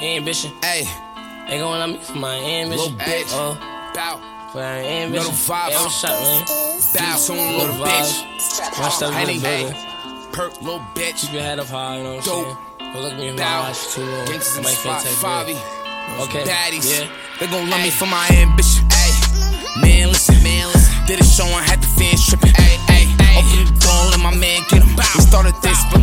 ambition. Hey, They gon' love me for my ambition. Little bitch. Oh, bow, for my ambition. Little vibes. Yeah, what's up, man? bow, tune, Little little vibes. bitch. My stuff in Henny, the building. perk, little bitch. Keep your head up high, you know what I'm Dope. saying? Don't look me in my Bow. eyes too long. Gangsters in Might spot, feel Okay. Baddies. Yeah. They gon' love me for my ambition. Ay, man, listen, man, listen. Did a show and had the fans tripping. Ay, ay, ay. Open the door, let my man get him. He started this, but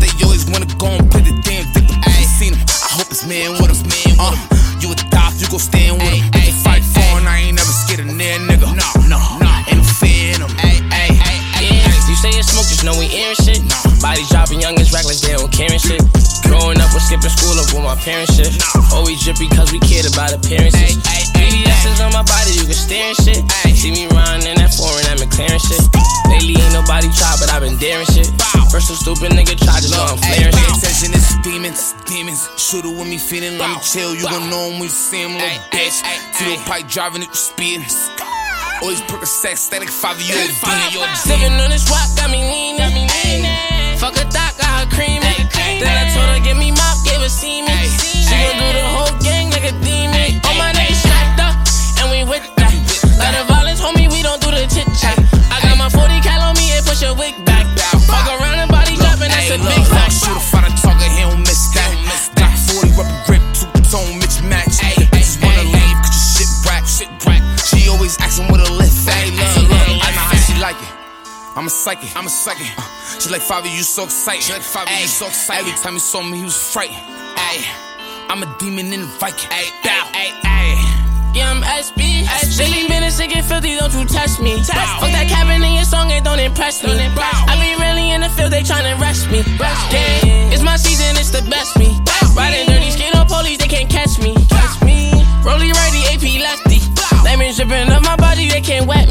hope man with him. Man uh, you a doff, you gon' stand with him. Ay, fight for and I ain't never scared of near nigga. No, no, no. Ain't no fear in him. Ay, ay, ay, ay. You say it's smoke, just know we airing shit. Body dropping young as reckless, they don't care and shit. Growing up, we're skipping school up with my parents shit. Always drippy cause we cared about appearances. BBS's on my body, you can stare and shit. See me riding in that foreign, that McLaren shit. Lately ain't nobody try, but I've been daring shit. First some stupid nigga try, just know I'm flaring shit. Shooter with me feeling, let me chill. You gon' know him when you see him, little bitch. Tito pipe driving it, speeding. Always sex, static five of you, a demon, you're a demon. Sipping on this rock, got me leaning. Fuck a thought, got her creaming. Then I told her, give me mop, gave her semen. I'm a psychic, I'm a psychic. Uh, she like Fabi, you so excited. She like Fabi, you so excited. Every time he saw me, he was frightened. Ay, I'm a demon in the Viking. Ay, bow, ay, ay. Yeah, I'm SB. Silly minutes to get filthy, don't you touch me. Fuck that cabin in your song, it don't impress me. I be really in the field, they tryna rush me. Yeah, it's my season, it's the best me. Riding dirty, skate on police, they can't catch me. Catch me. Rolly righty, AP lefty. Diamonds dripping up my body, they can't wet me.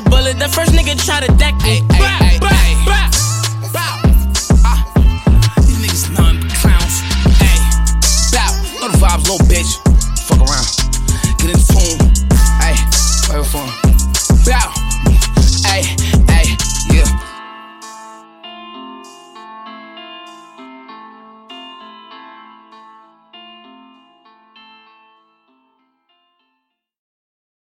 a bullet. The first nigga try to deck me. Ay, ay, bah, ay, bah. Ah, vibes, little bitch. Fuck around. Get in tune. Hey, wait for.